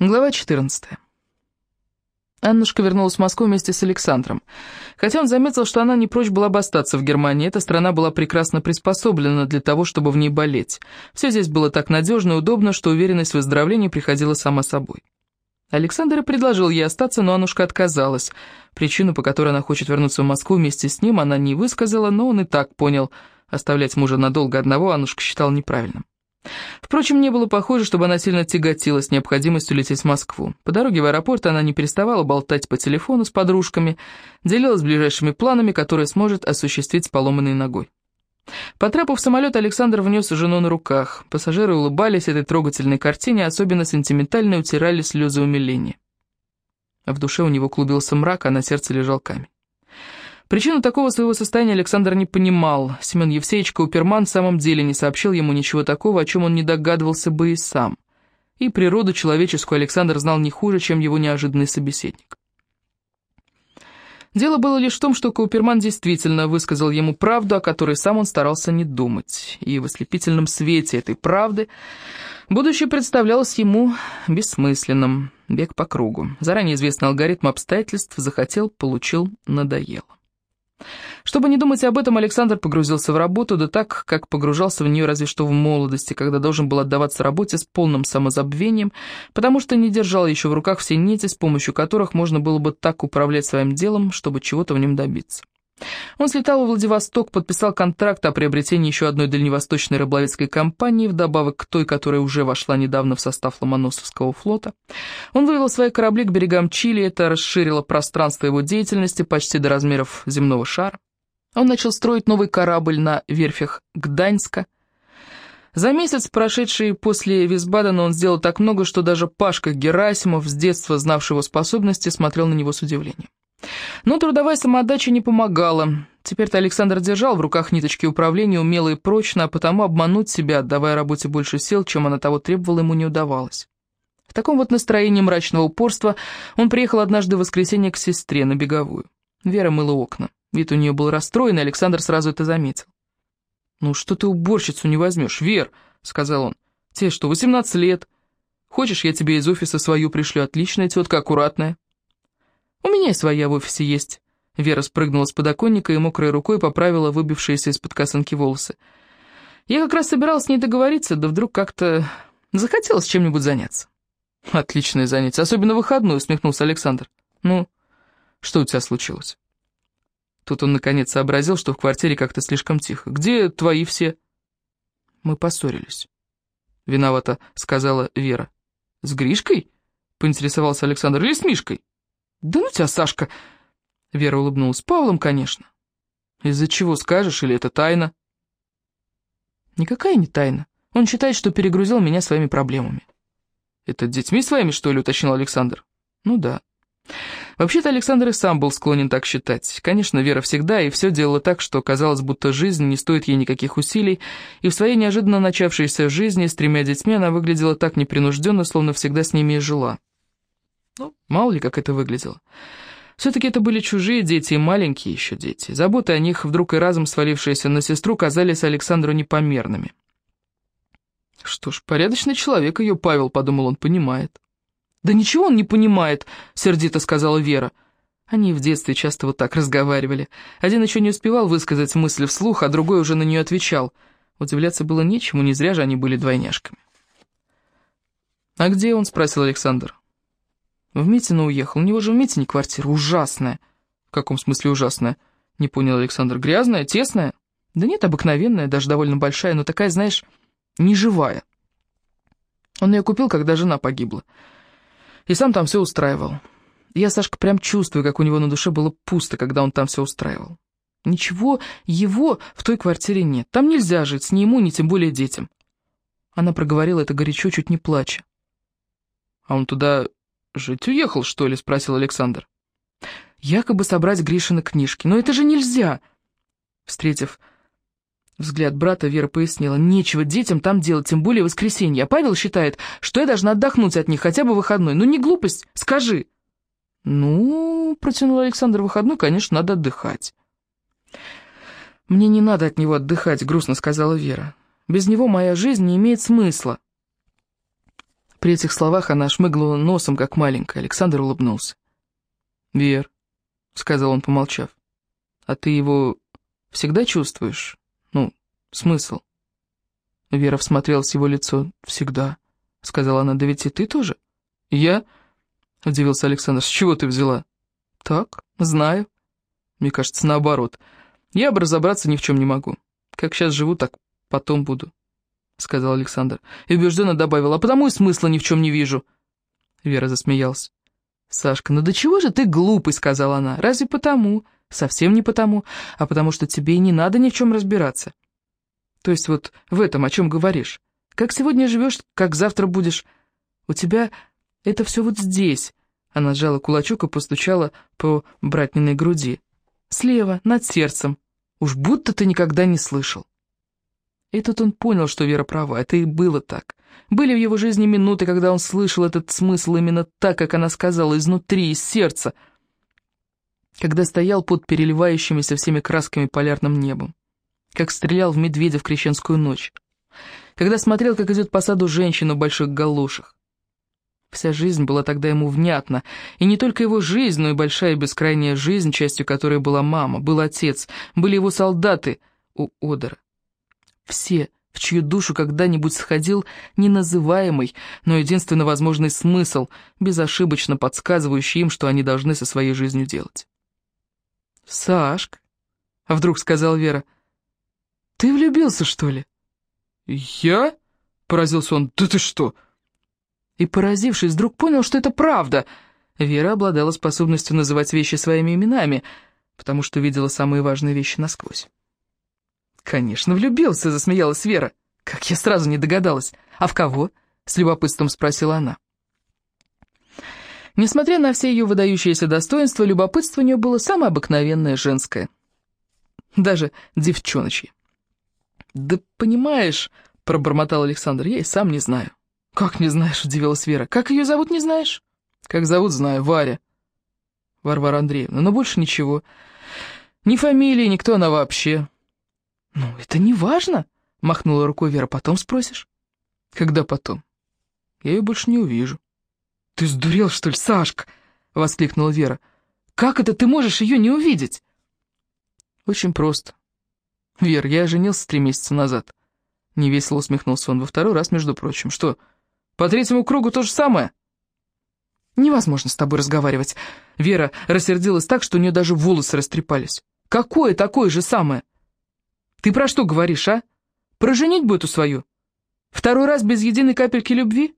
Глава 14. Аннушка вернулась в Москву вместе с Александром. Хотя он заметил, что она не прочь была бы остаться в Германии, эта страна была прекрасно приспособлена для того, чтобы в ней болеть. Все здесь было так надежно и удобно, что уверенность в выздоровлении приходила сама собой. Александр и предложил ей остаться, но Аннушка отказалась. Причину, по которой она хочет вернуться в Москву вместе с ним, она не высказала, но он и так понял. Оставлять мужа надолго одного Аннушка считал неправильным. Впрочем, не было похоже, чтобы она сильно тяготилась необходимостью лететь в Москву. По дороге в аэропорт она не переставала болтать по телефону с подружками, делилась ближайшими планами, которые сможет осуществить с поломанной ногой. По трапу в самолет Александр внес жену на руках. Пассажиры улыбались этой трогательной картине, особенно сентиментально утирали слезы умиления. В душе у него клубился мрак, а на сердце лежал камень. Причину такого своего состояния Александр не понимал. Семен Евсеевич Кауперман в самом деле не сообщил ему ничего такого, о чем он не догадывался бы и сам. И природу человеческую Александр знал не хуже, чем его неожиданный собеседник. Дело было лишь в том, что Кауперман действительно высказал ему правду, о которой сам он старался не думать. И в ослепительном свете этой правды будущее представлялось ему бессмысленным, бег по кругу. Заранее известный алгоритм обстоятельств захотел, получил, надоело. Чтобы не думать об этом, Александр погрузился в работу, да так, как погружался в нее разве что в молодости, когда должен был отдаваться работе с полным самозабвением, потому что не держал еще в руках все нити, с помощью которых можно было бы так управлять своим делом, чтобы чего-то в нем добиться. Он слетал во Владивосток, подписал контракт о приобретении еще одной дальневосточной рыболовецкой компании, вдобавок к той, которая уже вошла недавно в состав Ломоносовского флота. Он вывел свои корабли к берегам Чили, это расширило пространство его деятельности почти до размеров земного шара. Он начал строить новый корабль на верфях Гданьска. За месяц, прошедший после Висбадена, он сделал так много, что даже Пашка Герасимов, с детства знавший его способности, смотрел на него с удивлением. Но трудовая самоотдача не помогала. Теперь-то Александр держал в руках ниточки управления умело и прочно, а потому обмануть себя, отдавая работе больше сил, чем она того требовала, ему не удавалось. В таком вот настроении мрачного упорства он приехал однажды в воскресенье к сестре на беговую. Вера мыла окна. Вид у нее был расстроен, и Александр сразу это заметил. «Ну что ты уборщицу не возьмешь, Вер?» — сказал он. «Тебе что, 18 лет? Хочешь, я тебе из офиса свою пришлю? Отличная тетка, аккуратная». «У меня и своя в офисе есть». Вера спрыгнула с подоконника и мокрой рукой поправила выбившиеся из-под косынки волосы. «Я как раз собиралась с ней договориться, да вдруг как-то захотелось чем-нибудь заняться». «Отличное занятие, особенно выходной», — усмехнулся Александр. «Ну, что у тебя случилось?» Тут он наконец сообразил, что в квартире как-то слишком тихо. «Где твои все?» «Мы поссорились». «Виновата», — сказала Вера. «С Гришкой?» — поинтересовался Александр. «Или с Мишкой?» «Да ну тебя, Сашка!» Вера улыбнулась. «Павлом, конечно». «Из-за чего скажешь, или это тайна?» «Никакая не тайна. Он считает, что перегрузил меня своими проблемами». «Это детьми своими, что ли?» — уточнил Александр. «Ну да». Вообще-то Александр и сам был склонен так считать. Конечно, Вера всегда и все делала так, что казалось, будто жизнь не стоит ей никаких усилий, и в своей неожиданно начавшейся жизни с тремя детьми она выглядела так непринужденно, словно всегда с ними и жила. Ну, мало ли, как это выглядело. Все-таки это были чужие дети и маленькие еще дети. Заботы о них, вдруг и разом свалившиеся на сестру, казались Александру непомерными. «Что ж, порядочный человек ее, Павел», — подумал он, — понимает. «Да ничего он не понимает», — сердито сказала Вера. Они в детстве часто вот так разговаривали. Один еще не успевал высказать мысль вслух, а другой уже на нее отвечал. Удивляться было нечему, не зря же они были двойняшками. «А где он?» — спросил Александр. В Митино уехал. У него же в Митине квартира ужасная. В каком смысле ужасная? Не понял Александр. Грязная, тесная? Да нет, обыкновенная, даже довольно большая, но такая, знаешь, неживая. Он ее купил, когда жена погибла. И сам там все устраивал. Я, Сашка, прям чувствую, как у него на душе было пусто, когда он там все устраивал. Ничего его в той квартире нет. Там нельзя жить, ни ему, ни тем более детям. Она проговорила это горячо, чуть не плача. А он туда «Жить уехал, что ли?» — спросил Александр. «Якобы собрать Гришины книжки. Но это же нельзя!» Встретив взгляд брата, Вера пояснила. «Нечего детям там делать, тем более воскресенье. А Павел считает, что я должна отдохнуть от них хотя бы выходной. Ну не глупость, скажи!» «Ну, — протянул Александр, — выходной, конечно, надо отдыхать». «Мне не надо от него отдыхать», — грустно сказала Вера. «Без него моя жизнь не имеет смысла». При этих словах она шмыгнула носом, как маленькая. Александр улыбнулся. «Вер», — сказал он, помолчав, — «а ты его всегда чувствуешь? Смысл?» Вера всмотрелась в его лицо. «Всегда», — сказала она, — «да ведь и ты тоже?» «Я?» — удивился Александр. «С чего ты взяла?» «Так, знаю». Мне кажется, наоборот. Я бы разобраться ни в чем не могу. Как сейчас живу, так потом буду, — сказал Александр. И убежденно добавил, а потому и смысла ни в чем не вижу. Вера засмеялась. «Сашка, ну до чего же ты глупый?» — сказала она. «Разве потому? Совсем не потому, а потому что тебе и не надо ни в чем разбираться. То есть вот в этом, о чем говоришь. Как сегодня живешь, как завтра будешь. У тебя это все вот здесь». Она сжала кулачок и постучала по братниной груди. Слева, над сердцем. Уж будто ты никогда не слышал. И тут он понял, что Вера права, это и было так. Были в его жизни минуты, когда он слышал этот смысл именно так, как она сказала, изнутри, из сердца, когда стоял под переливающимися всеми красками полярным небом, как стрелял в медведя в крещенскую ночь, когда смотрел, как идет по саду женщина в больших галошах, Вся жизнь была тогда ему внятна, и не только его жизнь, но и большая бескрайняя жизнь, частью которой была мама, был отец, были его солдаты у Одера. Все, в чью душу когда-нибудь сходил неназываемый, но единственно возможный смысл, безошибочно подсказывающий им, что они должны со своей жизнью делать. «Сашка», — вдруг сказал Вера, — «ты влюбился, что ли?» «Я?» — поразился он. «Да ты что?» и, поразившись, вдруг понял, что это правда. Вера обладала способностью называть вещи своими именами, потому что видела самые важные вещи насквозь. «Конечно, влюбился», — засмеялась Вера. «Как я сразу не догадалась. А в кого?» — с любопытством спросила она. Несмотря на все ее выдающиеся достоинства, любопытство у нее было самое обыкновенное женское. Даже девчоночье. «Да понимаешь», — пробормотал Александр, — «я и сам не знаю». «Как не знаешь?» — удивилась Вера. «Как ее зовут, не знаешь?» «Как зовут, знаю. Варя». Варвара Андреевна. Но больше ничего. Ни фамилии, никто она вообще. «Ну, это не важно», — махнула рукой Вера. «Потом спросишь». «Когда потом?» «Я ее больше не увижу». «Ты сдурел, что ли, Сашка?» — воскликнула Вера. «Как это ты можешь ее не увидеть?» «Очень просто. Вер, я женился три месяца назад». Невесело усмехнулся он во второй раз, между прочим. «Что, по третьему кругу то же самое?» «Невозможно с тобой разговаривать». Вера рассердилась так, что у нее даже волосы растрепались. «Какое такое же самое?» «Ты про что говоришь, а? Про женитьбу эту свою? Второй раз без единой капельки любви?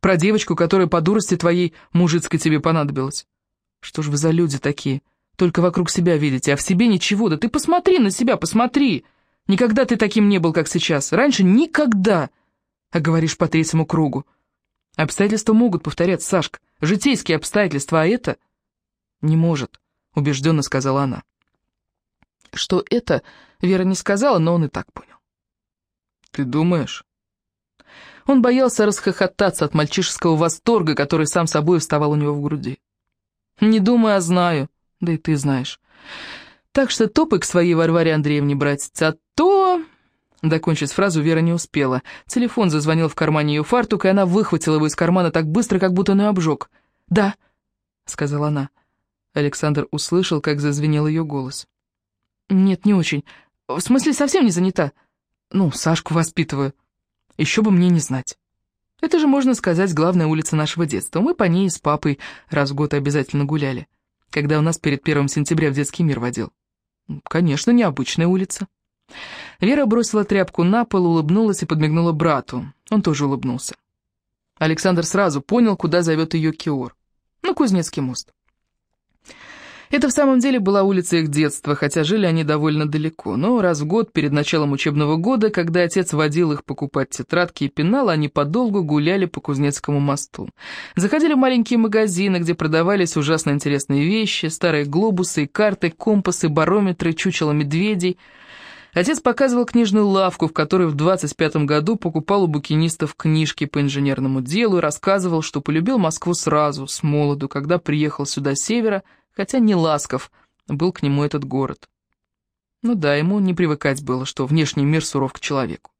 Про девочку, которая по дурости твоей мужицкой тебе понадобилась? Что ж вы за люди такие? Только вокруг себя видите, а в себе ничего. Да ты посмотри на себя, посмотри!» Никогда ты таким не был, как сейчас. Раньше никогда. А говоришь по третьему кругу. Обстоятельства могут повторяться, Сашка. Житейские обстоятельства, а это... Не может, убежденно сказала она. Что это, Вера не сказала, но он и так понял. Ты думаешь? Он боялся расхохотаться от мальчишеского восторга, который сам собой вставал у него в груди. Не думаю, а знаю. Да и ты знаешь. Так что топай к своей Варваре Андреевне, братец, а то...» Докончить фразу Вера не успела. Телефон зазвонил в кармане ее фартук, и она выхватила его из кармана так быстро, как будто он ее обжег. «Да», — сказала она. Александр услышал, как зазвенел ее голос. «Нет, не очень. В смысле, совсем не занята. Ну, Сашку воспитываю. Еще бы мне не знать. Это же, можно сказать, главная улица нашего детства. Мы по ней с папой раз в год обязательно гуляли, когда у нас перед первым сентября в детский мир водил. Конечно, необычная улица. Вера бросила тряпку на пол, улыбнулась и подмигнула брату. Он тоже улыбнулся. Александр сразу понял, куда зовет ее Киор. Ну, Кузнецкий мост. Это в самом деле была улица их детства, хотя жили они довольно далеко. Но раз в год, перед началом учебного года, когда отец водил их покупать тетрадки и пенал, они подолгу гуляли по Кузнецкому мосту. Заходили в маленькие магазины, где продавались ужасно интересные вещи, старые глобусы карты, компасы, барометры, чучело медведей. Отец показывал книжную лавку, в которой в 25-м году покупал у букинистов книжки по инженерному делу и рассказывал, что полюбил Москву сразу, с молоду, когда приехал сюда с севера, хотя не ласков был к нему этот город. Ну да, ему не привыкать было, что внешний мир суров к человеку.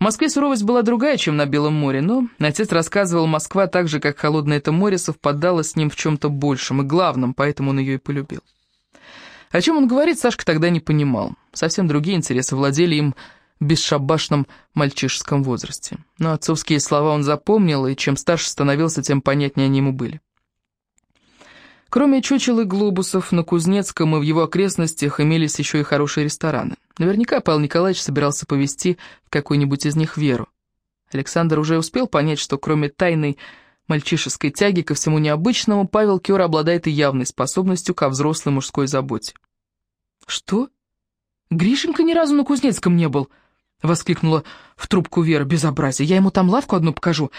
В Москве суровость была другая, чем на Белом море, но отец рассказывал, Москва так же, как холодное это море, совпадала с ним в чем-то большем и главном, поэтому он ее и полюбил. О чем он говорит, Сашка тогда не понимал. Совсем другие интересы владели им в бесшабашном мальчишеском возрасте. Но отцовские слова он запомнил, и чем старше становился, тем понятнее они ему были. Кроме чучел и глобусов, на Кузнецком и в его окрестностях имелись еще и хорошие рестораны. Наверняка Павел Николаевич собирался повезти в какой-нибудь из них Веру. Александр уже успел понять, что кроме тайной мальчишеской тяги ко всему необычному, Павел Кёр обладает и явной способностью ко взрослой мужской заботе. «Что? Гришенька ни разу на Кузнецком не был?» — воскликнула в трубку Вера. «Безобразие! Я ему там лавку одну покажу!»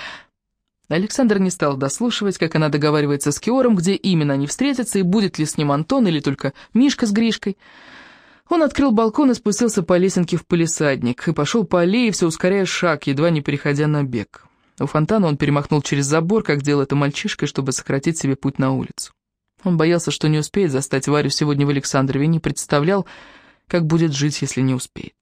Александр не стал дослушивать, как она договаривается с Киором, где именно они встретятся, и будет ли с ним Антон или только Мишка с Гришкой. Он открыл балкон и спустился по лесенке в палисадник, и пошел по аллее, все ускоряя шаг, едва не переходя на бег. У фонтана он перемахнул через забор, как делал это мальчишкой, чтобы сократить себе путь на улицу. Он боялся, что не успеет застать Варю сегодня в Александрове, и не представлял, как будет жить, если не успеет.